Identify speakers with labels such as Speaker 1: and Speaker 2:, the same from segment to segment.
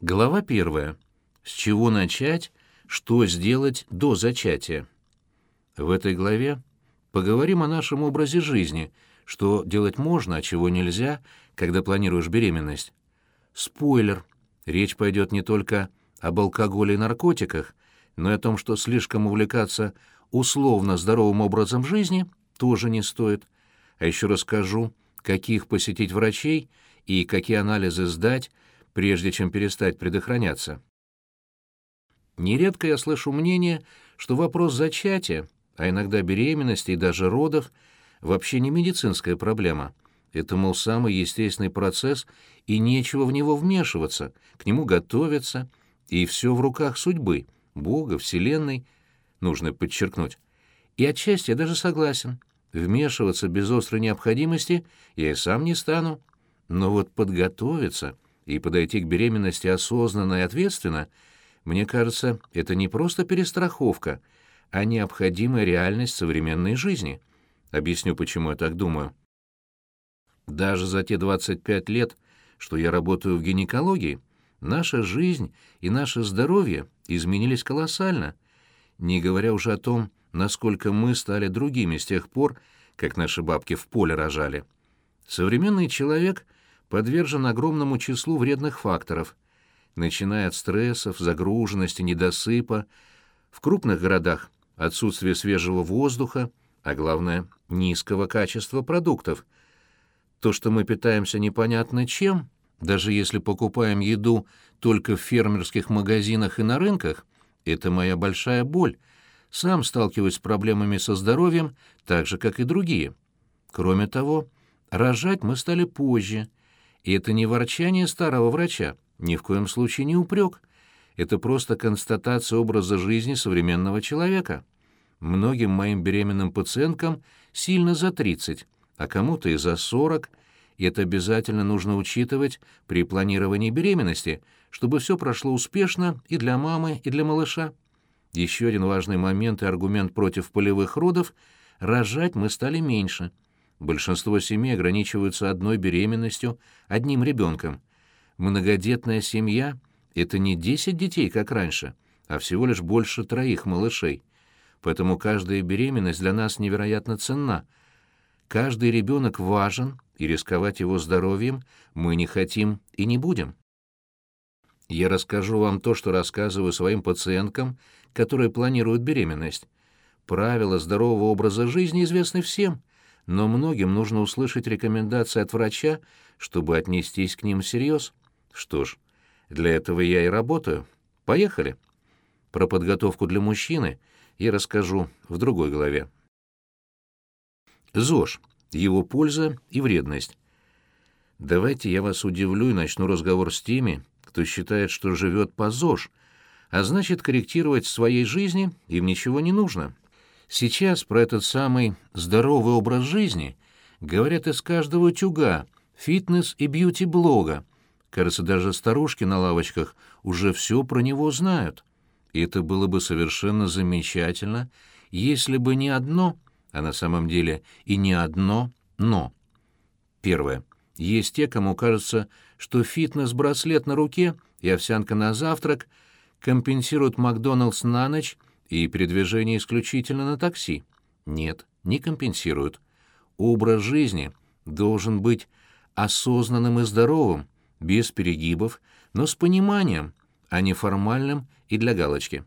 Speaker 1: Глава первая. С чего начать, что сделать до зачатия? В этой главе поговорим о нашем образе жизни, что делать можно, а чего нельзя, когда планируешь беременность. Спойлер. Речь пойдет не только об алкоголе и наркотиках, но и о том, что слишком увлекаться условно здоровым образом жизни тоже не стоит. А еще расскажу, каких посетить врачей и какие анализы сдать, прежде чем перестать предохраняться. Нередко я слышу мнение, что вопрос зачатия, а иногда беременности и даже родов, вообще не медицинская проблема. Это, мол, самый естественный процесс, и нечего в него вмешиваться, к нему готовиться, и все в руках судьбы, Бога, Вселенной, нужно подчеркнуть. И отчасти я даже согласен. Вмешиваться без острой необходимости я и сам не стану. Но вот подготовиться и подойти к беременности осознанно и ответственно, мне кажется, это не просто перестраховка, а необходимая реальность современной жизни. Объясню, почему я так думаю. Даже за те 25 лет, что я работаю в гинекологии, наша жизнь и наше здоровье изменились колоссально, не говоря уже о том, насколько мы стали другими с тех пор, как наши бабки в поле рожали. Современный человек подвержен огромному числу вредных факторов, начиная от стрессов, загруженности, недосыпа, в крупных городах отсутствие свежего воздуха, а главное, низкого качества продуктов. То, что мы питаемся непонятно чем, даже если покупаем еду только в фермерских магазинах и на рынках, это моя большая боль — сам сталкиваюсь с проблемами со здоровьем, так же, как и другие. Кроме того, рожать мы стали позже. И это не ворчание старого врача, ни в коем случае не упрек. Это просто констатация образа жизни современного человека. Многим моим беременным пациенткам сильно за 30, а кому-то и за 40, и это обязательно нужно учитывать при планировании беременности, чтобы все прошло успешно и для мамы, и для малыша. Еще один важный момент и аргумент против полевых родов – рожать мы стали меньше. Большинство семей ограничиваются одной беременностью, одним ребенком. Многодетная семья – это не 10 детей, как раньше, а всего лишь больше троих малышей. Поэтому каждая беременность для нас невероятно ценна. Каждый ребенок важен, и рисковать его здоровьем мы не хотим и не будем. Я расскажу вам то, что рассказываю своим пациенткам – которые планируют беременность. Правила здорового образа жизни известны всем, но многим нужно услышать рекомендации от врача, чтобы отнестись к ним всерьез. Что ж, для этого я и работаю. Поехали. Про подготовку для мужчины я расскажу в другой главе. ЗОЖ. Его польза и вредность. Давайте я вас удивлю и начну разговор с теми, кто считает, что живет по ЗОЖ, а значит, корректировать в своей жизни им ничего не нужно. Сейчас про этот самый здоровый образ жизни говорят из каждого утюга, фитнес и бьюти-блога. Кажется, даже старушки на лавочках уже все про него знают. И это было бы совершенно замечательно, если бы не одно, а на самом деле и не одно «но». Первое. Есть те, кому кажется, что фитнес-браслет на руке и овсянка на завтрак — компенсируют Макдоналдс на ночь и передвижение исключительно на такси. Нет, не компенсируют. Образ жизни должен быть осознанным и здоровым, без перегибов, но с пониманием, а не формальным и для галочки.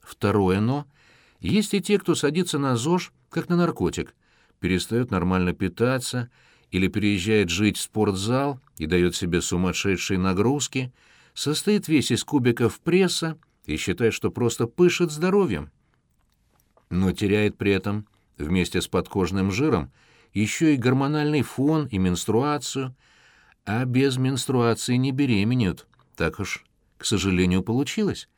Speaker 1: Второе «но» — есть и те, кто садится на ЗОЖ, как на наркотик, перестает нормально питаться или переезжает жить в спортзал и дает себе сумасшедшие нагрузки — состоит весь из кубиков пресса и считает, что просто пышет здоровьем. Но теряет при этом, вместе с подкожным жиром, еще и гормональный фон и менструацию, а без менструации не беременеют. Так уж, к сожалению, получилось.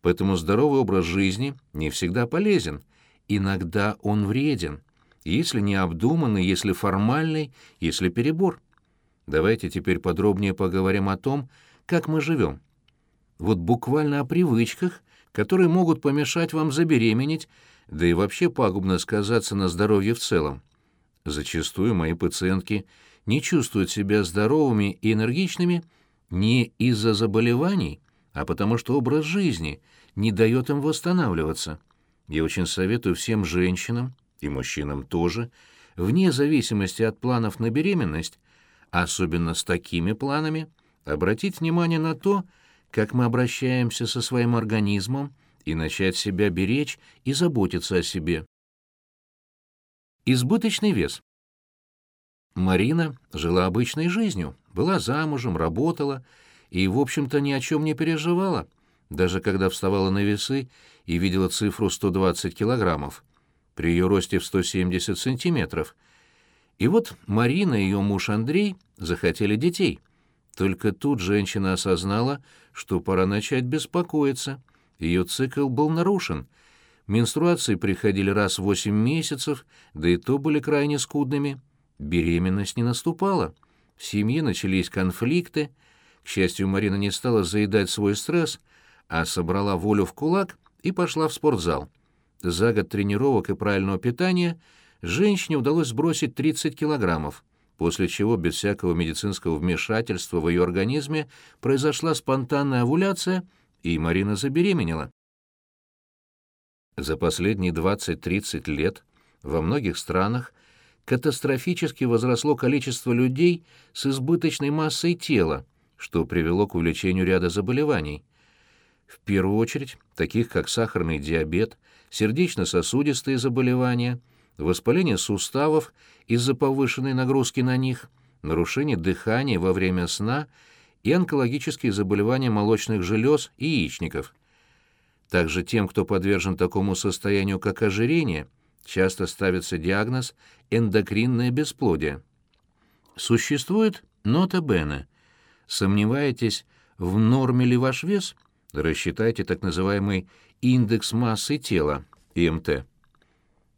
Speaker 1: Поэтому здоровый образ жизни не всегда полезен. Иногда он вреден, если не обдуманный, если формальный, если перебор. Давайте теперь подробнее поговорим о том, как мы живем. Вот буквально о привычках, которые могут помешать вам забеременеть, да и вообще пагубно сказаться на здоровье в целом. Зачастую мои пациентки не чувствуют себя здоровыми и энергичными не из-за заболеваний, а потому что образ жизни не дает им восстанавливаться. Я очень советую всем женщинам, и мужчинам тоже, вне зависимости от планов на беременность, особенно с такими планами, обратить внимание на то, как мы обращаемся со своим организмом и начать себя беречь и заботиться о себе. Избыточный вес. Марина жила обычной жизнью, была замужем, работала и, в общем-то, ни о чем не переживала, даже когда вставала на весы и видела цифру 120 килограммов, при ее росте в 170 сантиметров. И вот Марина и ее муж Андрей захотели детей. Только тут женщина осознала, что пора начать беспокоиться. Ее цикл был нарушен. Менструации приходили раз в 8 месяцев, да и то были крайне скудными. Беременность не наступала. В семье начались конфликты. К счастью, Марина не стала заедать свой стресс, а собрала волю в кулак и пошла в спортзал. За год тренировок и правильного питания женщине удалось сбросить 30 килограммов, после чего без всякого медицинского вмешательства в ее организме произошла спонтанная овуляция, и Марина забеременела. За последние 20-30 лет во многих странах катастрофически возросло количество людей с избыточной массой тела, что привело к увеличению ряда заболеваний. В первую очередь, таких как сахарный диабет, сердечно-сосудистые заболевания, воспаление суставов из-за повышенной нагрузки на них, нарушение дыхания во время сна и онкологические заболевания молочных желез и яичников. Также тем, кто подвержен такому состоянию, как ожирение – часто ставится диагноз эндокринное бесплодие. Существует нота бене. Сомневаетесь, в норме ли ваш вес? Рассчитайте так называемый индекс массы тела, ИМТ.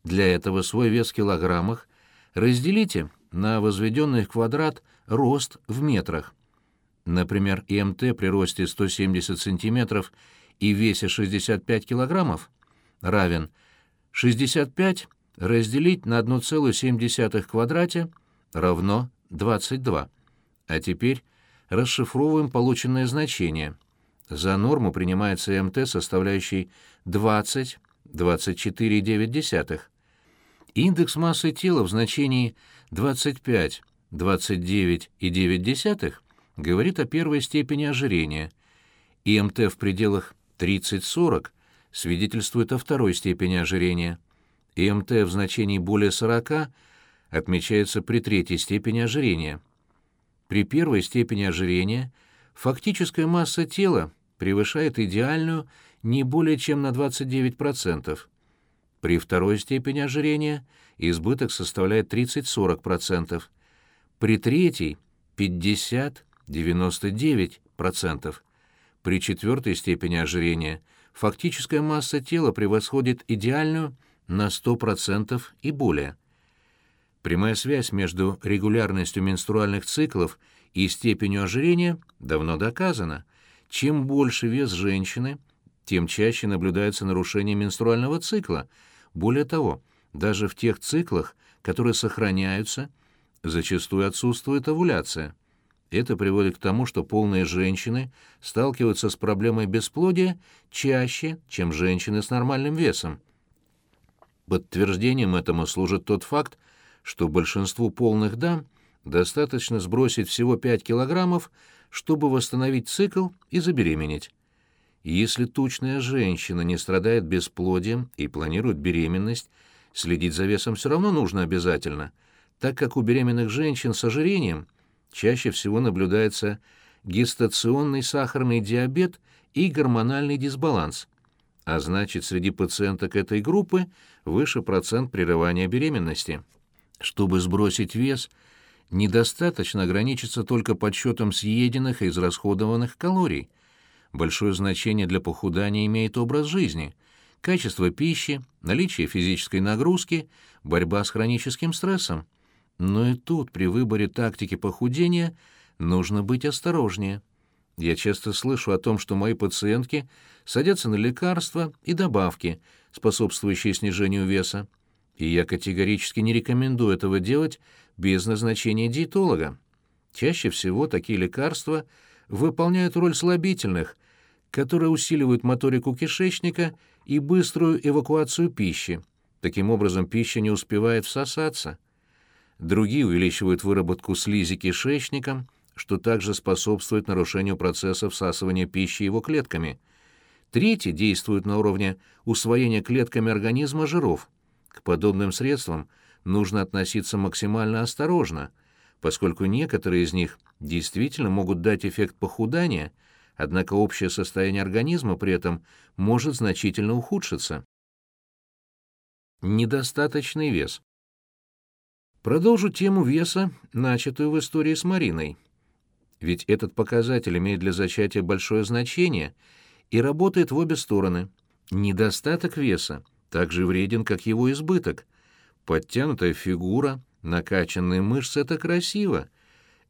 Speaker 1: Для этого свой вес в килограммах разделите на возведенный квадрат рост в метрах. Например, ИМТ при росте 170 см и весе 65 кг равен 65 разделить на 1,7 квадрате равно 22. А теперь расшифровываем полученное значение. За норму принимается МТ, составляющий 20, 24,9. Индекс массы тела в значении 25, 29,9 говорит о первой степени ожирения. ИМТ в пределах 30-40 свидетельствует о второй степени ожирения. ИМТ в значении более 40 отмечается при третьей степени ожирения. При первой степени ожирения фактическая масса тела превышает идеальную не более чем на 29%. При второй степени ожирения избыток составляет 30-40%. При третьей – 50-99%. При четвертой степени ожирения – фактическая масса тела превосходит идеальную на 100% и более. Прямая связь между регулярностью менструальных циклов и степенью ожирения давно доказана. Чем больше вес женщины, тем чаще наблюдается нарушение менструального цикла. Более того, даже в тех циклах, которые сохраняются, зачастую отсутствует овуляция. Это приводит к тому, что полные женщины сталкиваются с проблемой бесплодия чаще, чем женщины с нормальным весом. Подтверждением этому служит тот факт, что большинству полных дам достаточно сбросить всего 5 килограммов, чтобы восстановить цикл и забеременеть. Если тучная женщина не страдает бесплодием и планирует беременность, следить за весом все равно нужно обязательно, так как у беременных женщин с ожирением – чаще всего наблюдается гестационный сахарный диабет и гормональный дисбаланс, а значит, среди пациенток этой группы выше процент прерывания беременности. Чтобы сбросить вес, недостаточно ограничиться только подсчетом съеденных и израсходованных калорий. Большое значение для похудания имеет образ жизни, качество пищи, наличие физической нагрузки, борьба с хроническим стрессом. Но и тут, при выборе тактики похудения, нужно быть осторожнее. Я часто слышу о том, что мои пациентки садятся на лекарства и добавки, способствующие снижению веса, и я категорически не рекомендую этого делать без назначения диетолога. Чаще всего такие лекарства выполняют роль слабительных, которые усиливают моторику кишечника и быструю эвакуацию пищи. Таким образом, пища не успевает всосаться. Другие увеличивают выработку слизи кишечником, что также способствует нарушению процесса всасывания пищи его клетками. Третьи действуют на уровне усвоения клетками организма жиров. К подобным средствам нужно относиться максимально осторожно, поскольку некоторые из них действительно могут дать эффект похудания, однако общее состояние организма при этом может значительно ухудшиться. Недостаточный вес. Продолжу тему веса, начатую в истории с Мариной. Ведь этот показатель имеет для зачатия большое значение и работает в обе стороны. Недостаток веса также вреден, как его избыток. Подтянутая фигура, накачанные мышцы — это красиво,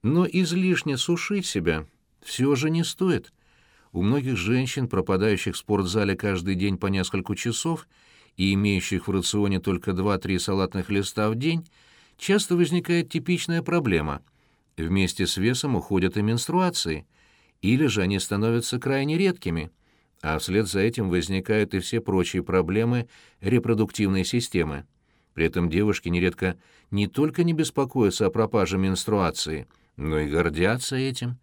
Speaker 1: но излишне сушить себя все же не стоит. У многих женщин, пропадающих в спортзале каждый день по несколько часов и имеющих в рационе только 2-3 салатных листа в день, часто возникает типичная проблема. Вместе с весом уходят и менструации, или же они становятся крайне редкими, а вслед за этим возникают и все прочие проблемы репродуктивной системы. При этом девушки нередко не только не беспокоятся о пропаже менструации, но и гордятся этим.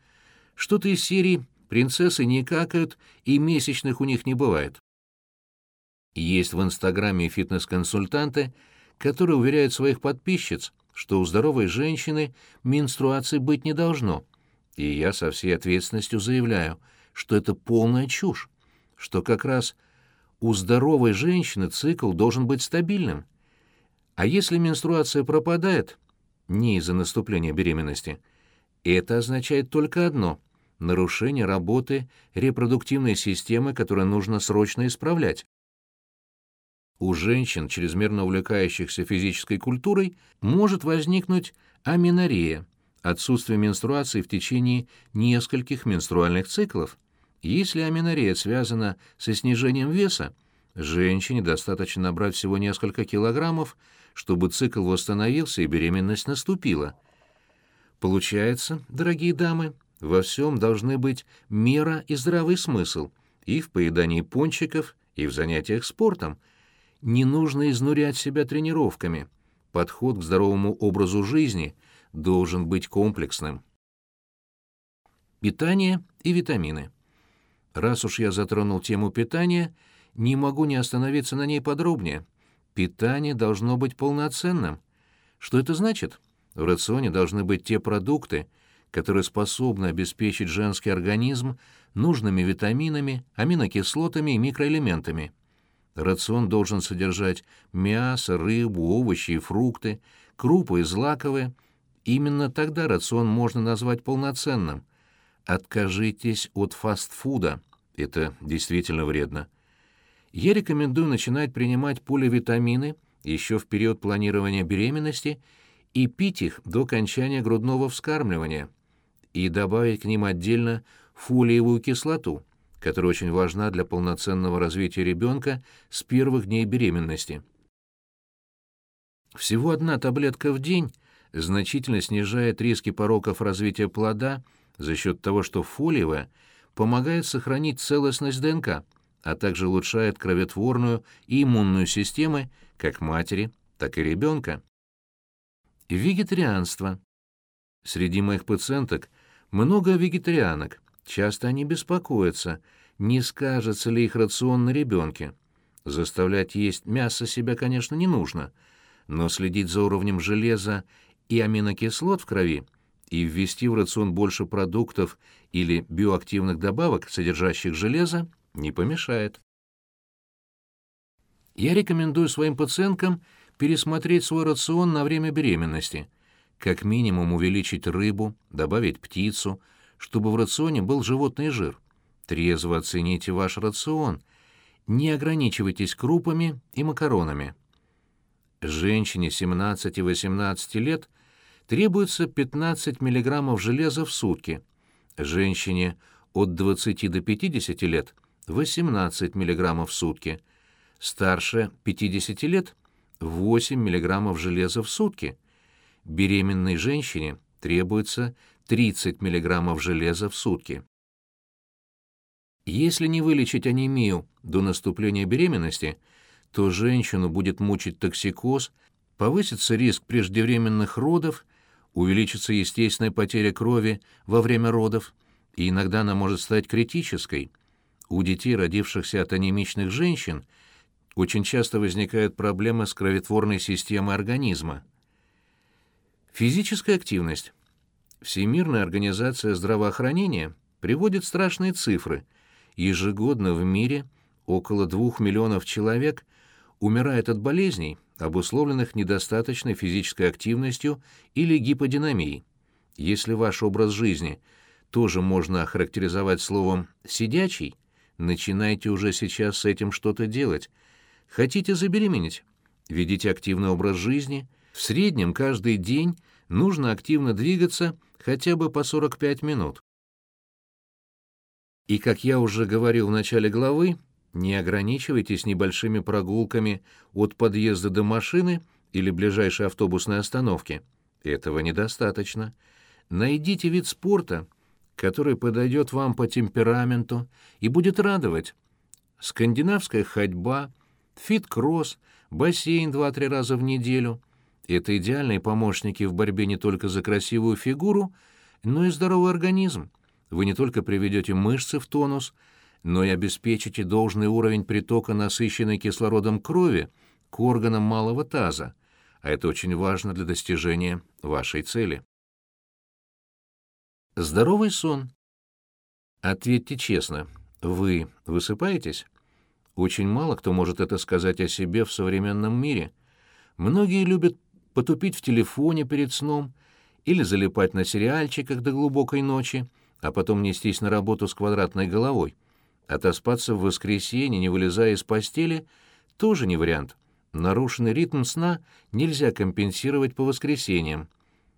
Speaker 1: Что-то из серии «принцессы не какают» и месячных у них не бывает. Есть в Инстаграме фитнес-консультанты, которые уверяют своих подписчиц, что у здоровой женщины менструации быть не должно. И я со всей ответственностью заявляю, что это полная чушь, что как раз у здоровой женщины цикл должен быть стабильным. А если менструация пропадает, не из-за наступления беременности, это означает только одно — нарушение работы репродуктивной системы, которое нужно срочно исправлять. У женщин, чрезмерно увлекающихся физической культурой, может возникнуть аменорея, отсутствие менструации в течение нескольких менструальных циклов. Если аменорея связана со снижением веса, женщине достаточно набрать всего несколько килограммов, чтобы цикл восстановился и беременность наступила. Получается, дорогие дамы, во всем должны быть мера и здравый смысл, и в поедании пончиков, и в занятиях спортом – не нужно изнурять себя тренировками. Подход к здоровому образу жизни должен быть комплексным. Питание и витамины. Раз уж я затронул тему питания, не могу не остановиться на ней подробнее. Питание должно быть полноценным. Что это значит? В рационе должны быть те продукты, которые способны обеспечить женский организм нужными витаминами, аминокислотами и микроэлементами. Рацион должен содержать мясо, рыбу, овощи и фрукты, крупы и злаковые. Именно тогда рацион можно назвать полноценным. Откажитесь от фастфуда. Это действительно вредно. Я рекомендую начинать принимать поливитамины еще в период планирования беременности и пить их до окончания грудного вскармливания и добавить к ним отдельно фолиевую кислоту – которая очень важна для полноценного развития ребенка с первых дней беременности. Всего одна таблетка в день значительно снижает риски пороков развития плода за счет того, что фолиевая помогает сохранить целостность ДНК, а также улучшает кроветворную и иммунную системы как матери, так и ребенка. Вегетарианство. Среди моих пациенток много вегетарианок, Часто они беспокоятся, не скажется ли их рацион на ребенке. Заставлять есть мясо себя, конечно, не нужно, но следить за уровнем железа и аминокислот в крови и ввести в рацион больше продуктов или биоактивных добавок, содержащих железо, не помешает. Я рекомендую своим пациенткам пересмотреть свой рацион на время беременности, как минимум увеличить рыбу, добавить птицу – чтобы в рационе был животный жир. Трезво оцените ваш рацион. Не ограничивайтесь крупами и макаронами. Женщине 17-18 лет требуется 15 мг железа в сутки. Женщине от 20 до 50 лет 18 мг в сутки. Старше 50 лет 8 мг железа в сутки. Беременной женщине требуется 30 мг железа в сутки. Если не вылечить анемию до наступления беременности, то женщину будет мучить токсикоз, повысится риск преждевременных родов, увеличится естественная потеря крови во время родов, и иногда она может стать критической. У детей, родившихся от анемичных женщин, очень часто возникают проблемы с кроветворной системой организма. Физическая активность. Всемирная организация здравоохранения приводит страшные цифры. Ежегодно в мире около 2 миллионов человек умирает от болезней, обусловленных недостаточной физической активностью или гиподинамией. Если ваш образ жизни тоже можно охарактеризовать словом «сидячий», начинайте уже сейчас с этим что-то делать. Хотите забеременеть? Ведите активный образ жизни. В среднем каждый день нужно активно двигаться хотя бы по 45 минут. И, как я уже говорил в начале главы, не ограничивайтесь небольшими прогулками от подъезда до машины или ближайшей автобусной остановки. Этого недостаточно. Найдите вид спорта, который подойдет вам по темпераменту и будет радовать. Скандинавская ходьба, фит-кросс, бассейн два-три раза в неделю — это идеальные помощники в борьбе не только за красивую фигуру, но и здоровый организм. Вы не только приведете мышцы в тонус — но и обеспечите должный уровень притока насыщенной кислородом крови к органам малого таза, а это очень важно для достижения вашей цели. Здоровый сон. Ответьте честно, вы высыпаетесь? Очень мало кто может это сказать о себе в современном мире. Многие любят потупить в телефоне перед сном или залипать на сериальчиках до глубокой ночи, а потом нестись на работу с квадратной головой. Отоспаться в воскресенье, не вылезая из постели, тоже не вариант. Нарушенный ритм сна нельзя компенсировать по воскресеньям.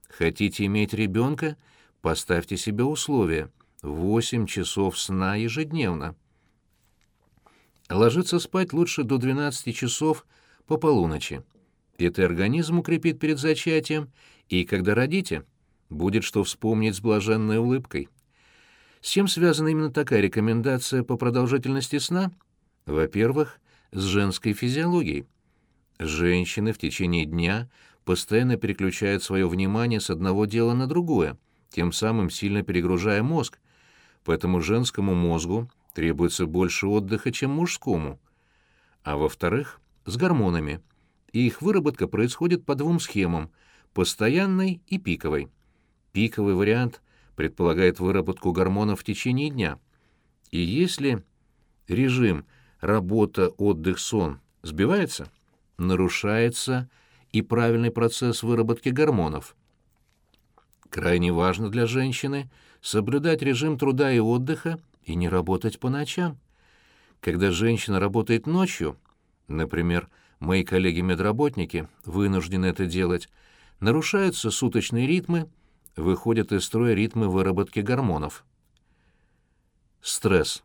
Speaker 1: Хотите иметь ребенка? Поставьте себе условия. 8 часов сна ежедневно. Ложиться спать лучше до 12 часов по полуночи. Это организм укрепит перед зачатием, и когда родите, будет что вспомнить с блаженной улыбкой. С чем связана именно такая рекомендация по продолжительности сна? Во-первых, с женской физиологией. Женщины в течение дня постоянно переключают свое внимание с одного дела на другое, тем самым сильно перегружая мозг, поэтому женскому мозгу требуется больше отдыха, чем мужскому. А во-вторых, с гормонами. их выработка происходит по двум схемам – постоянной и пиковой. Пиковый вариант – предполагает выработку гормонов в течение дня. И если режим работа, отдых, сон сбивается, нарушается и правильный процесс выработки гормонов. Крайне важно для женщины соблюдать режим труда и отдыха и не работать по ночам. Когда женщина работает ночью, например, мои коллеги-медработники вынуждены это делать, нарушаются суточные ритмы, выходят из строя ритмы выработки гормонов. Стресс.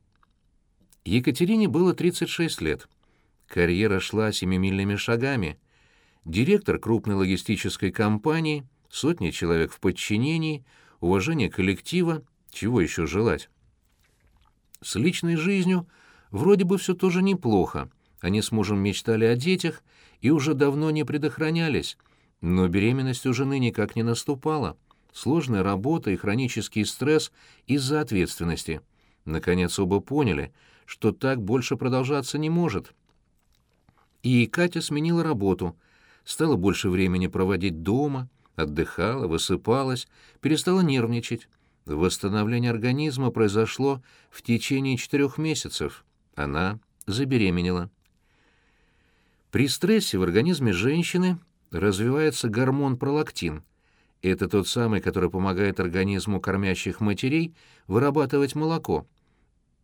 Speaker 1: Екатерине было 36 лет. Карьера шла семимильными шагами. Директор крупной логистической компании, сотни человек в подчинении, уважение коллектива, чего еще желать? С личной жизнью вроде бы все тоже неплохо. Они с мужем мечтали о детях и уже давно не предохранялись, но беременность у жены никак не наступала сложная работа и хронический стресс из-за ответственности. Наконец оба поняли, что так больше продолжаться не может. И Катя сменила работу, стала больше времени проводить дома, отдыхала, высыпалась, перестала нервничать. Восстановление организма произошло в течение четырех месяцев. Она забеременела. При стрессе в организме женщины развивается гормон пролактин – это тот самый, который помогает организму кормящих матерей вырабатывать молоко.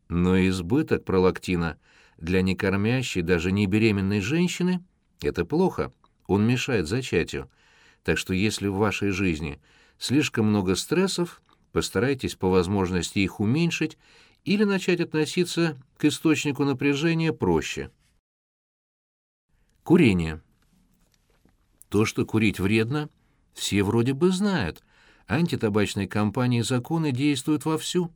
Speaker 1: Но избыток пролактина для некормящей, даже не беременной женщины – это плохо, он мешает зачатию. Так что если в вашей жизни слишком много стрессов, постарайтесь по возможности их уменьшить или начать относиться к источнику напряжения проще. Курение. То, что курить вредно – все вроде бы знают, антитабачной кампании законы действуют вовсю.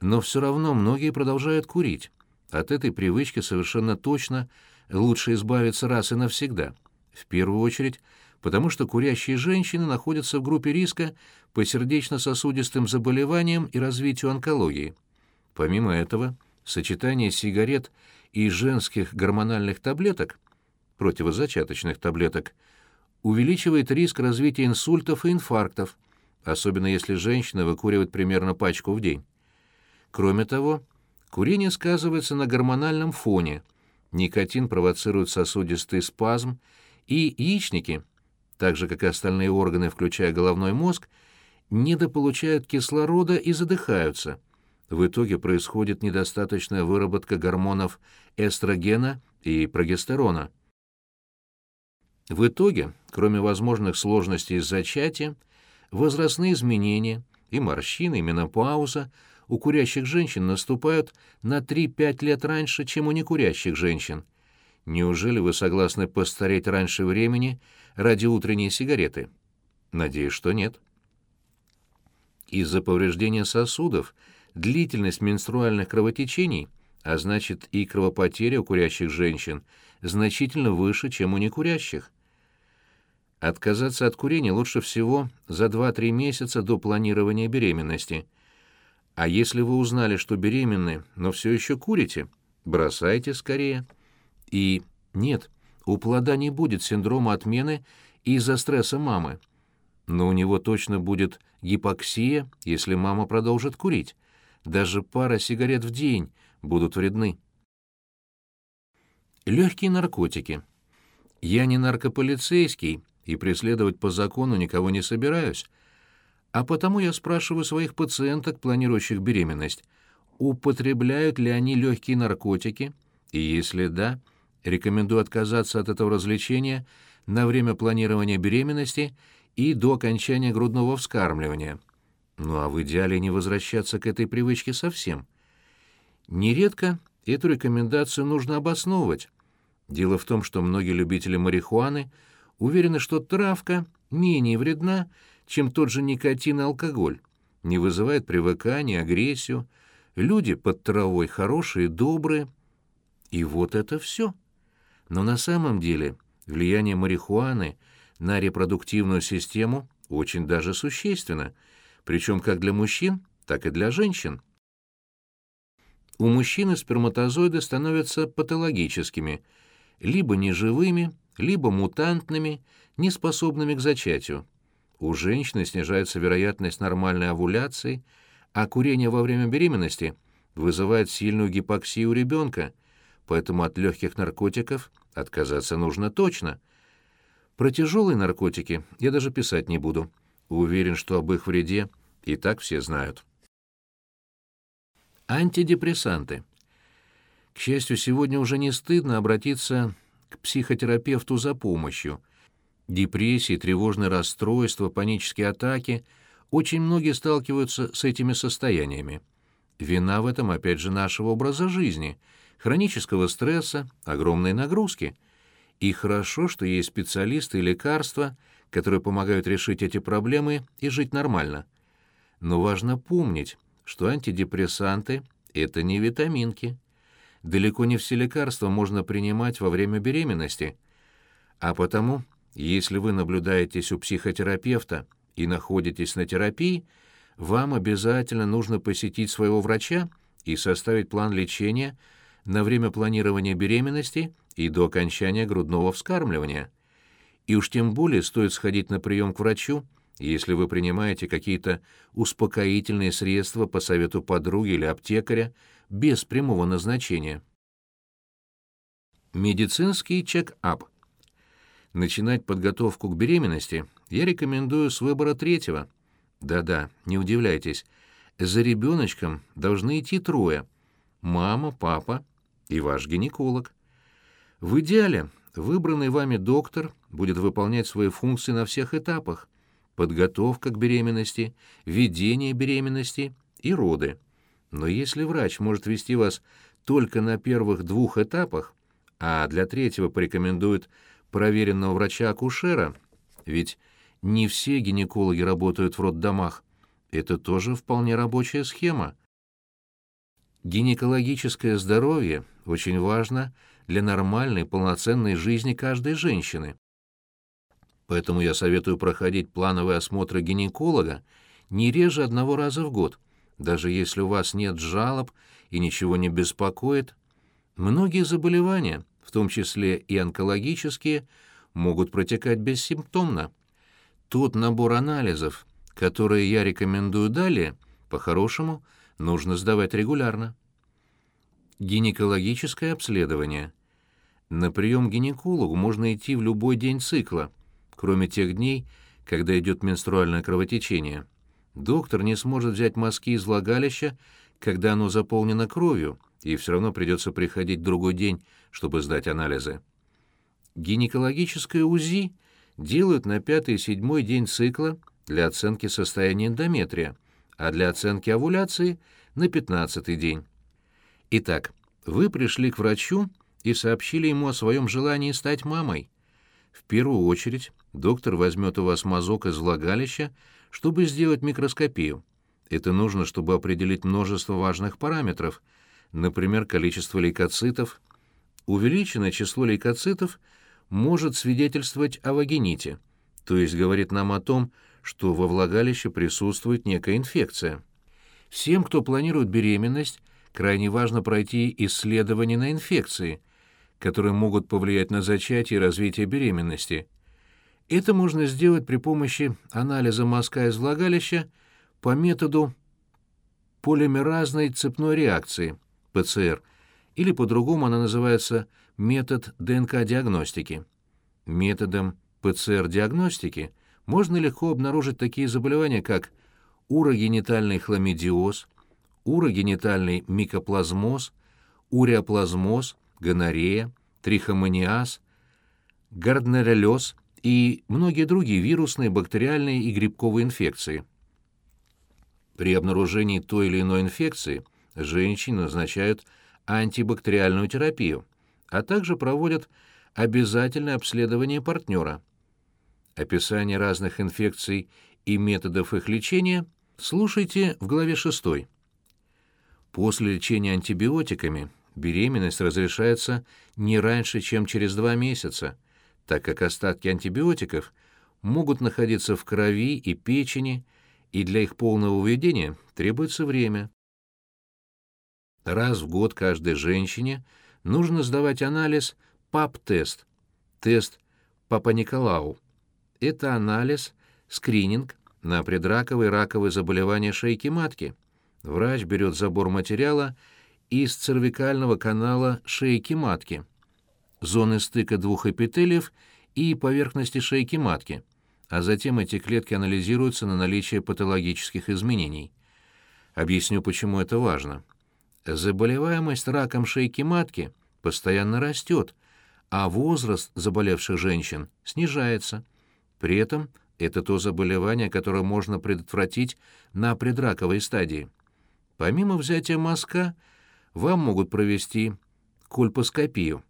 Speaker 1: Но все равно многие продолжают курить. От этой привычки совершенно точно лучше избавиться раз и навсегда. В первую очередь, потому что курящие женщины находятся в группе риска по сердечно-сосудистым заболеваниям и развитию онкологии. Помимо этого, сочетание сигарет и женских гормональных таблеток, противозачаточных таблеток, увеличивает риск развития инсультов и инфарктов, особенно если женщина выкуривает примерно пачку в день. Кроме того, курение сказывается на гормональном фоне. Никотин провоцирует сосудистый спазм, и яичники, так же как и остальные органы, включая головной мозг, недополучают кислорода и задыхаются. В итоге происходит недостаточная выработка гормонов эстрогена и прогестерона. В итоге, кроме возможных сложностей с зачатием, возрастные изменения и морщины, и менопауза у курящих женщин наступают на 3-5 лет раньше, чем у некурящих женщин. Неужели вы согласны постареть раньше времени ради утренней сигареты? Надеюсь, что нет. Из-за повреждения сосудов длительность менструальных кровотечений, а значит и кровопотеря у курящих женщин, значительно выше, чем у некурящих. Отказаться от курения лучше всего за 2-3 месяца до планирования беременности. А если вы узнали, что беременны, но все еще курите, бросайте скорее. И нет, у плода не будет синдрома отмены из-за стресса мамы. Но у него точно будет гипоксия, если мама продолжит курить. Даже пара сигарет в день будут вредны. Легкие наркотики. Я не наркополицейский, и преследовать по закону никого не собираюсь. А потому я спрашиваю своих пациенток, планирующих беременность, употребляют ли они легкие наркотики, и если да, рекомендую отказаться от этого развлечения на время планирования беременности и до окончания грудного вскармливания. Ну а в идеале не возвращаться к этой привычке совсем. Нередко эту рекомендацию нужно обосновывать. Дело в том, что многие любители марихуаны – уверены, что травка менее вредна, чем тот же никотин и алкоголь, не вызывает привыкания, агрессию. Люди под травой хорошие, добрые. И вот это все. Но на самом деле влияние марихуаны на репродуктивную систему очень даже существенно, причем как для мужчин, так и для женщин. У мужчины сперматозоиды становятся патологическими, либо неживыми, либо мутантными, неспособными к зачатию. У женщины снижается вероятность нормальной овуляции, а курение во время беременности вызывает сильную гипоксию ребенка, поэтому от легких наркотиков отказаться нужно точно. Про тяжелые наркотики я даже писать не буду. Уверен, что об их вреде и так все знают. Антидепрессанты. К счастью, сегодня уже не стыдно обратиться к психотерапевту за помощью. Депрессии, тревожные расстройства, панические атаки – очень многие сталкиваются с этими состояниями. Вина в этом, опять же, нашего образа жизни, хронического стресса, огромной нагрузки. И хорошо, что есть специалисты и лекарства, которые помогают решить эти проблемы и жить нормально. Но важно помнить, что антидепрессанты – это не витаминки – далеко не все лекарства можно принимать во время беременности. А потому, если вы наблюдаетесь у психотерапевта и находитесь на терапии, вам обязательно нужно посетить своего врача и составить план лечения на время планирования беременности и до окончания грудного вскармливания. И уж тем более стоит сходить на прием к врачу, если вы принимаете какие-то успокоительные средства по совету подруги или аптекаря без прямого назначения. Медицинский чек-ап. Начинать подготовку к беременности я рекомендую с выбора третьего. Да-да, не удивляйтесь, за ребеночком должны идти трое. Мама, папа и ваш гинеколог. В идеале выбранный вами доктор будет выполнять свои функции на всех этапах – подготовка к беременности, ведение беременности и роды. Но если врач может вести вас только на первых двух этапах, а для третьего порекомендует проверенного врача-акушера, ведь не все гинекологи работают в роддомах. Это тоже вполне рабочая схема. Гинекологическое здоровье очень важно для нормальной, полноценной жизни каждой женщины. Поэтому я советую проходить плановые осмотры гинеколога не реже одного раза в год, даже если у вас нет жалоб и ничего не беспокоит. Многие заболевания, в том числе и онкологические, могут протекать бессимптомно. Тот набор анализов, которые я рекомендую далее, по-хорошему, нужно сдавать регулярно. Гинекологическое обследование. На прием к гинекологу можно идти в любой день цикла, кроме тех дней, когда идет менструальное кровотечение. Доктор не сможет взять мазки из влагалища, когда оно заполнено кровью, и все равно придется приходить другой день, чтобы сдать анализы. Гинекологическое УЗИ делают на пятый и седьмой день цикла для оценки состояния эндометрия, а для оценки овуляции — на пятнадцатый день. Итак, вы пришли к врачу и сообщили ему о своем желании стать мамой. В первую очередь доктор возьмет у вас мазок из влагалища, чтобы сделать микроскопию. Это нужно, чтобы определить множество важных параметров, например, количество лейкоцитов. Увеличенное число лейкоцитов может свидетельствовать о вагините, то есть говорит нам о том, что во влагалище присутствует некая инфекция. Всем, кто планирует беременность, крайне важно пройти исследования на инфекции, которые могут повлиять на зачатие и развитие беременности. Это можно сделать при помощи анализа мазка из влагалища по методу полимеразной цепной реакции, ПЦР, или по-другому она называется метод ДНК-диагностики. Методом ПЦР-диагностики можно легко обнаружить такие заболевания, как урогенитальный хламидиоз, урогенитальный микоплазмоз, уреоплазмоз, гонорея, трихомониаз, гарднеролез и многие другие вирусные, бактериальные и грибковые инфекции. При обнаружении той или иной инфекции женщины назначают антибактериальную терапию, а также проводят обязательное обследование партнера. Описание разных инфекций и методов их лечения – Слушайте в главе 6. После лечения антибиотиками беременность разрешается не раньше, чем через два месяца, так как остатки антибиотиков могут находиться в крови и печени, и для их полного уведения требуется время. Раз в год каждой женщине нужно сдавать анализ ПАП-тест, тест Папа-Николау. Это анализ, скрининг, на предраковые и раковые заболевания шейки матки. Врач берет забор материала из цервикального канала шейки матки, зоны стыка двух эпителиев и поверхности шейки матки, а затем эти клетки анализируются на наличие патологических изменений. Объясню, почему это важно. Заболеваемость раком шейки матки постоянно растет, а возраст заболевших женщин снижается. При этом это то заболевание, которое можно предотвратить на предраковой стадии. Помимо взятия мазка, вам могут провести кольпоскопию.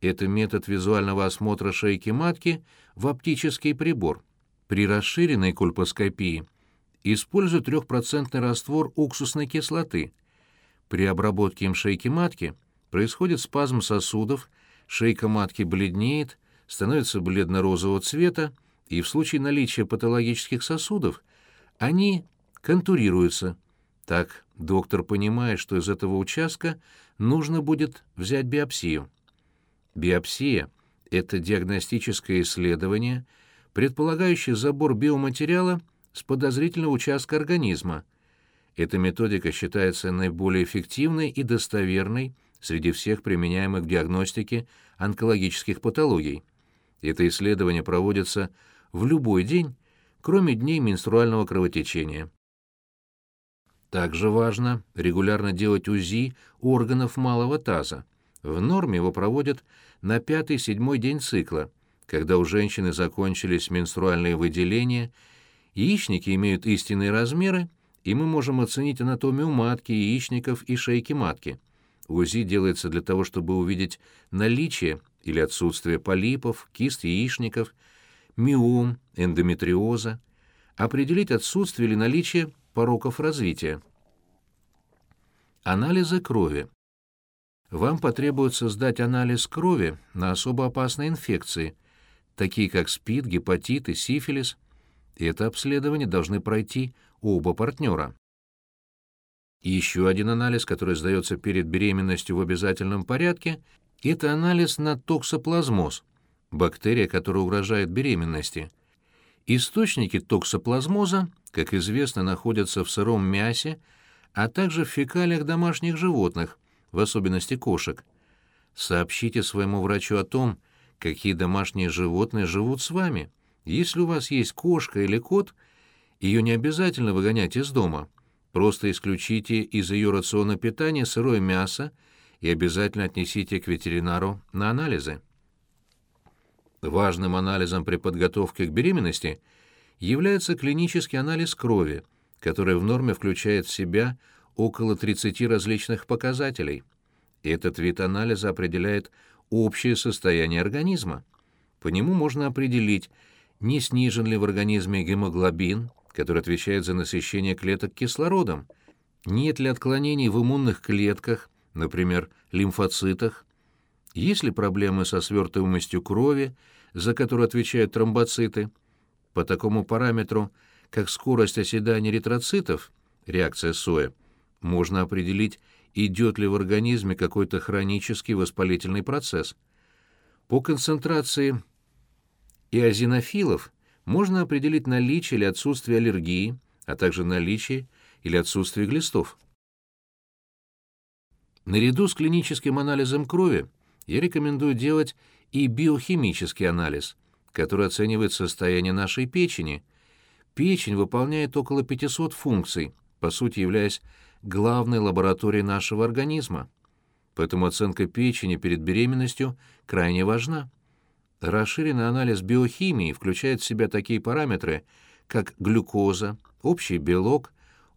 Speaker 1: Это метод визуального осмотра шейки матки в оптический прибор. При расширенной кольпоскопии используют 3% раствор уксусной кислоты. При обработке им шейки матки происходит спазм сосудов, шейка матки бледнеет, становится бледно-розового цвета, и в случае наличия патологических сосудов они контурируются. Так доктор понимает, что из этого участка нужно будет взять биопсию. Биопсия — это диагностическое исследование, предполагающее забор биоматериала с подозрительного участка организма. Эта методика считается наиболее эффективной и достоверной среди всех применяемых в диагностике онкологических патологий. Это исследование проводится в любой день, кроме дней менструального кровотечения. Также важно регулярно делать УЗИ органов малого таза. В норме его проводят на пятый-седьмой день цикла, когда у женщины закончились менструальные выделения, яичники имеют истинные размеры, и мы можем оценить анатомию матки, яичников и шейки матки. УЗИ делается для того, чтобы увидеть наличие или отсутствие полипов, кист яичников – миом, эндометриоза, определить отсутствие или наличие пороков развития. Анализы крови. Вам потребуется сдать анализ крови на особо опасные инфекции, такие как СПИД, гепатит и сифилис. Это обследование должны пройти оба партнера. Еще один анализ, который сдается перед беременностью в обязательном порядке, это анализ на токсоплазмоз, бактерия, которая угрожает беременности. Источники токсоплазмоза, как известно, находятся в сыром мясе, а также в фекалиях домашних животных, в особенности кошек. Сообщите своему врачу о том, какие домашние животные живут с вами. Если у вас есть кошка или кот, ее не обязательно выгонять из дома. Просто исключите из ее рациона питания сырое мясо и обязательно отнесите к ветеринару на анализы. Важным анализом при подготовке к беременности является клинический анализ крови, который в норме включает в себя около 30 различных показателей. Этот вид анализа определяет общее состояние организма. По нему можно определить, не снижен ли в организме гемоглобин, который отвечает за насыщение клеток кислородом, нет ли отклонений в иммунных клетках, например, лимфоцитах, есть ли проблемы со свертываемостью крови, за которую отвечают тромбоциты. По такому параметру, как скорость оседания эритроцитов, реакция СОЭ, можно определить, идет ли в организме какой-то хронический воспалительный процесс. По концентрации иозинофилов можно определить наличие или отсутствие аллергии, а также наличие или отсутствие глистов. Наряду с клиническим анализом крови я рекомендую делать и биохимический анализ, который оценивает состояние нашей печени. Печень выполняет около 500 функций, по сути являясь главной лабораторией нашего организма. Поэтому оценка печени перед беременностью крайне важна. Расширенный анализ биохимии включает в себя такие параметры, как глюкоза, общий белок,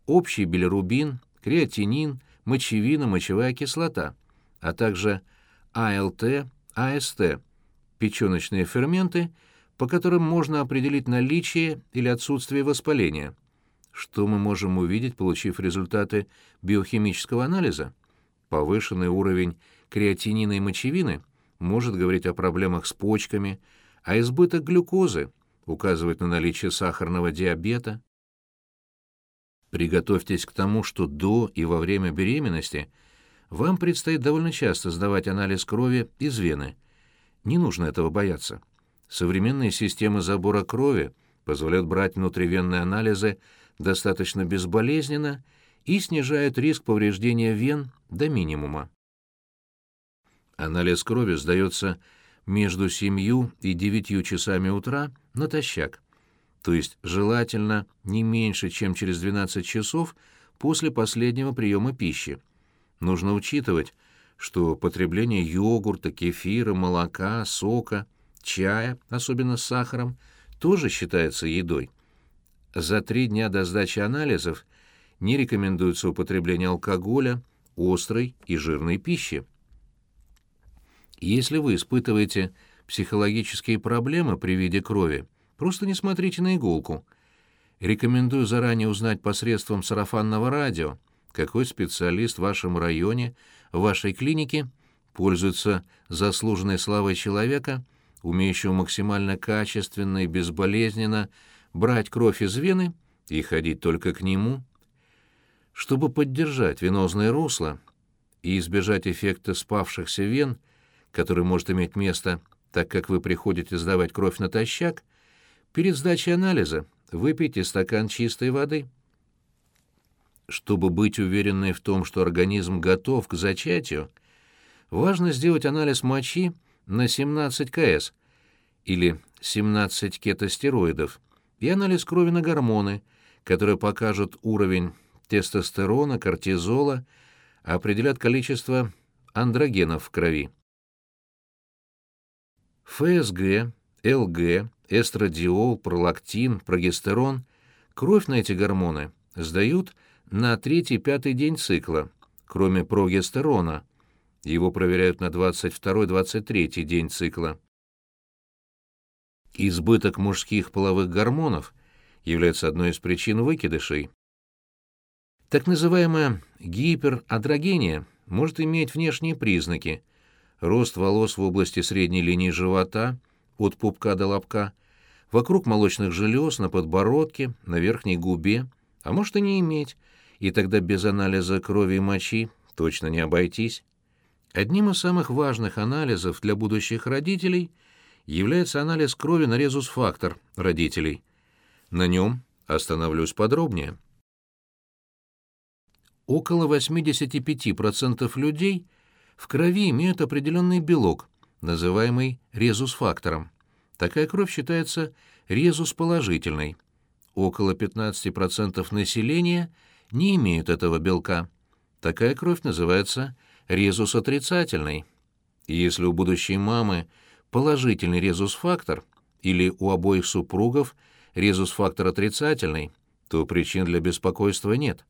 Speaker 1: общий билирубин, креатинин, мочевина, мочевая кислота, а также АЛТ, АСТ, печеночные ферменты, по которым можно определить наличие или отсутствие воспаления. Что мы можем увидеть, получив результаты биохимического анализа? Повышенный уровень креатинина и мочевины может говорить о проблемах с почками, а избыток глюкозы указывает на наличие сахарного диабета. Приготовьтесь к тому, что до и во время беременности вам предстоит довольно часто сдавать анализ крови из вены. Не нужно этого бояться. Современные системы забора крови позволяют брать внутривенные анализы достаточно безболезненно и снижают риск повреждения вен до минимума. Анализ крови сдается между 7 и 9 часами утра натощак, то есть желательно не меньше, чем через 12 часов после последнего приема пищи. Нужно учитывать, что потребление йогурта, кефира, молока, сока, чая, особенно с сахаром, тоже считается едой. За три дня до сдачи анализов не рекомендуется употребление алкоголя, острой и жирной пищи. Если вы испытываете психологические проблемы при виде крови, просто не смотрите на иголку. Рекомендую заранее узнать посредством сарафанного радио, какой специалист в вашем районе, в вашей клинике пользуется заслуженной славой человека, умеющего максимально качественно и безболезненно брать кровь из вены и ходить только к нему. Чтобы поддержать венозное русло и избежать эффекта спавшихся вен, который может иметь место, так как вы приходите сдавать кровь натощак, перед сдачей анализа выпейте стакан чистой воды. Чтобы быть уверенной в том, что организм готов к зачатию, важно сделать анализ мочи на 17 КС или 17 кетостероидов и анализ крови на гормоны, которые покажут уровень тестостерона, кортизола, определят количество андрогенов в крови. ФСГ, ЛГ, эстрадиол, пролактин, прогестерон, кровь на эти гормоны сдают на третий-пятый день цикла, кроме прогестерона. Его проверяют на 22-23 день цикла. Избыток мужских половых гормонов является одной из причин выкидышей. Так называемая гиперадрогения может иметь внешние признаки – рост волос в области средней линии живота, от пупка до лобка, вокруг молочных желез, на подбородке, на верхней губе, а может и не иметь, и тогда без анализа крови и мочи точно не обойтись. Одним из самых важных анализов для будущих родителей является анализ крови на резус-фактор родителей. На нем остановлюсь подробнее. Около 85% людей в крови имеют определенный белок, называемый резус-фактором. Такая кровь считается резус-положительной. Около 15% населения не имеют этого белка. Такая кровь называется резус отрицательный. Если у будущей мамы положительный резус-фактор или у обоих супругов резус-фактор отрицательный, то причин для беспокойства нет.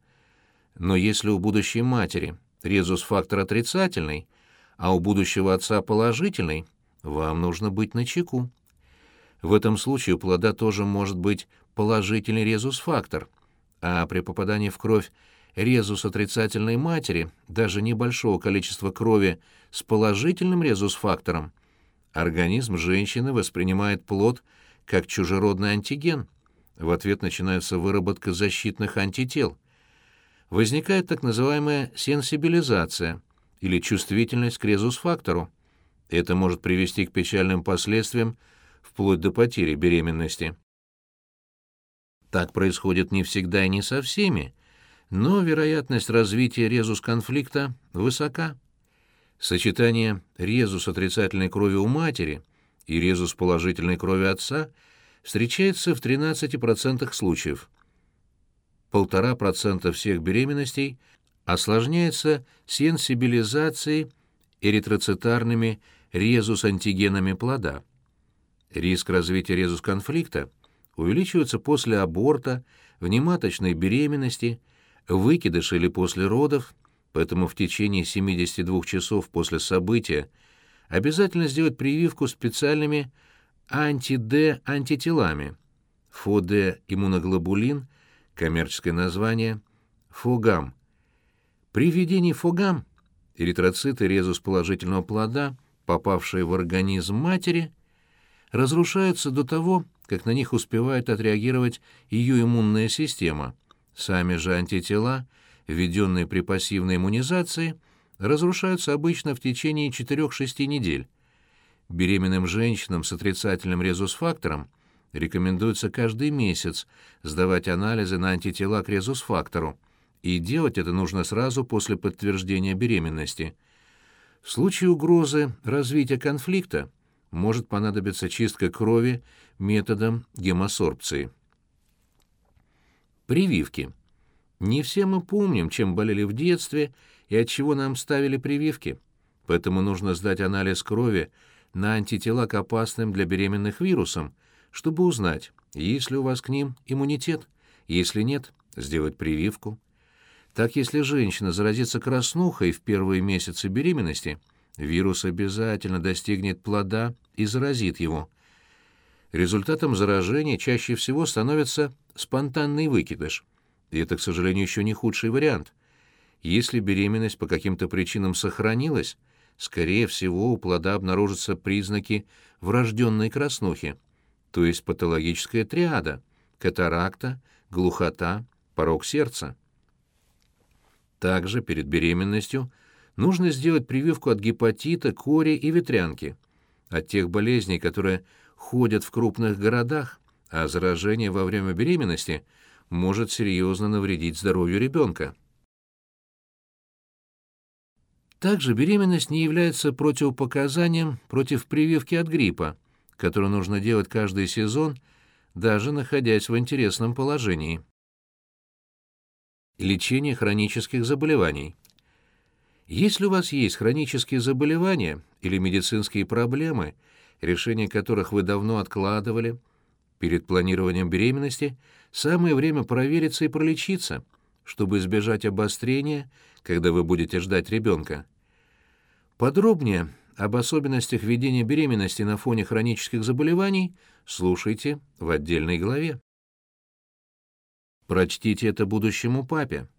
Speaker 1: Но если у будущей матери резус-фактор отрицательный, а у будущего отца положительный, вам нужно быть начеку. В этом случае у плода тоже может быть положительный резус-фактор, а при попадании в кровь резус отрицательной матери, даже небольшого количества крови с положительным резус-фактором, организм женщины воспринимает плод как чужеродный антиген. В ответ начинается выработка защитных антител. Возникает так называемая сенсибилизация или чувствительность к резус-фактору. Это может привести к печальным последствиям вплоть до потери беременности. Так происходит не всегда и не со всеми, но вероятность развития резус-конфликта высока. Сочетание резус отрицательной крови у матери и резус положительной крови отца встречается в 13% случаев. 1,5% всех беременностей осложняется сенсибилизацией эритроцитарными резус-антигенами плода. Риск развития резус-конфликта увеличивается после аборта, внематочной беременности – выкидыш или после родов, поэтому в течение 72 часов после события обязательно сделать прививку специальными анти-Д-антителами. ФОД-иммуноглобулин, коммерческое название, ФОГАМ. При введении ФОГАМ эритроциты резус положительного плода, попавшие в организм матери, разрушаются до того, как на них успевает отреагировать ее иммунная система – Сами же антитела, введенные при пассивной иммунизации, разрушаются обычно в течение 4-6 недель. Беременным женщинам с отрицательным резус-фактором рекомендуется каждый месяц сдавать анализы на антитела к резус-фактору, и делать это нужно сразу после подтверждения беременности. В случае угрозы развития конфликта может понадобиться чистка крови методом гемосорбции. Прививки. Не все мы помним, чем болели в детстве и от чего нам ставили прививки. Поэтому нужно сдать анализ крови на антитела к опасным для беременных вирусам, чтобы узнать, есть ли у вас к ним иммунитет. Если нет, сделать прививку. Так, если женщина заразится краснухой в первые месяцы беременности, вирус обязательно достигнет плода и заразит его. Результатом заражения чаще всего становится спонтанный выкидыш. И это, к сожалению, еще не худший вариант. Если беременность по каким-то причинам сохранилась, скорее всего, у плода обнаружатся признаки врожденной краснухи, то есть патологическая триада – катаракта, глухота, порог сердца. Также перед беременностью нужно сделать прививку от гепатита, кори и ветрянки, от тех болезней, которые ходят в крупных городах, а заражение во время беременности может серьезно навредить здоровью ребенка. Также беременность не является противопоказанием против прививки от гриппа, которую нужно делать каждый сезон, даже находясь в интересном положении. Лечение хронических заболеваний. Если у вас есть хронические заболевания или медицинские проблемы, решение которых вы давно откладывали – Перед планированием беременности самое время провериться и пролечиться, чтобы избежать обострения, когда вы будете ждать ребенка. Подробнее об особенностях ведения беременности на фоне хронических заболеваний слушайте в отдельной главе. Прочтите это будущему папе.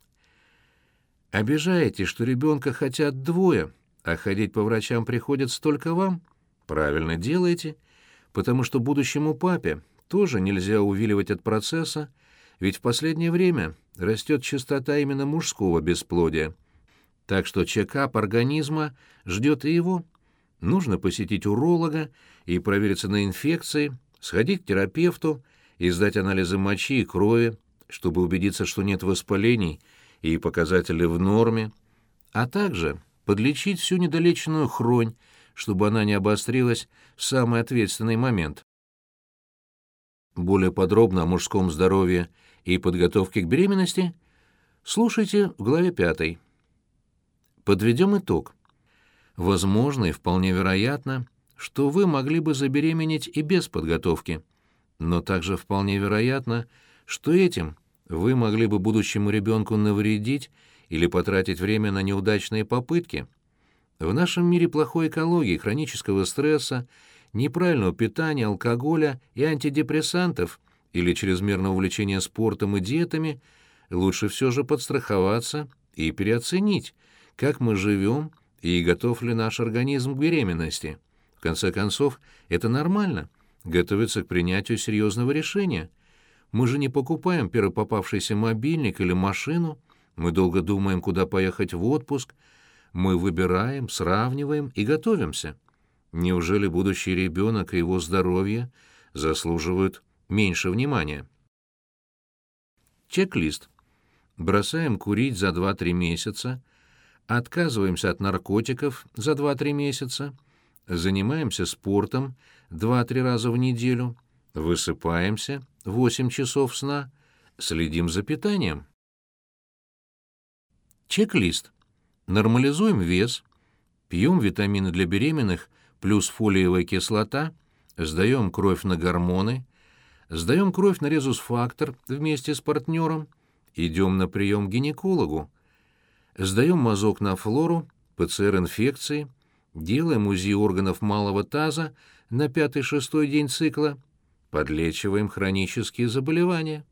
Speaker 1: Обижаете, что ребенка хотят двое, а ходить по врачам приходится только вам? Правильно делаете, потому что будущему папе тоже нельзя увиливать от процесса, ведь в последнее время растет частота именно мужского бесплодия. Так что чекап организма ждет и его. Нужно посетить уролога и провериться на инфекции, сходить к терапевту и сдать анализы мочи и крови, чтобы убедиться, что нет воспалений и показатели в норме, а также подлечить всю недолеченную хронь, чтобы она не обострилась в самый ответственный момент. Более подробно о мужском здоровье и подготовке к беременности слушайте в главе 5. Подведем итог. Возможно и вполне вероятно, что вы могли бы забеременеть и без подготовки, но также вполне вероятно, что этим вы могли бы будущему ребенку навредить или потратить время на неудачные попытки. В нашем мире плохой экологии, хронического стресса, неправильного питания, алкоголя и антидепрессантов или чрезмерного увлечения спортом и диетами лучше все же подстраховаться и переоценить, как мы живем и готов ли наш организм к беременности. В конце концов, это нормально — готовиться к принятию серьезного решения. Мы же не покупаем первопопавшийся мобильник или машину, мы долго думаем, куда поехать в отпуск, мы выбираем, сравниваем и готовимся. Неужели будущий ребенок и его здоровье заслуживают меньше внимания? Чек-лист. Бросаем курить за 2-3 месяца — отказываемся от наркотиков за 2-3 месяца, занимаемся спортом 2-3 раза в неделю, высыпаемся 8 часов сна, следим за питанием. Чек-лист. Нормализуем вес, пьем витамины для беременных плюс фолиевая кислота, сдаем кровь на гормоны, сдаем кровь на резус-фактор вместе с партнером, идем на прием к гинекологу, Сдаем мазок на флору, ПЦР-инфекции, делаем УЗИ органов малого таза на пятый-шестой день цикла, подлечиваем хронические заболевания.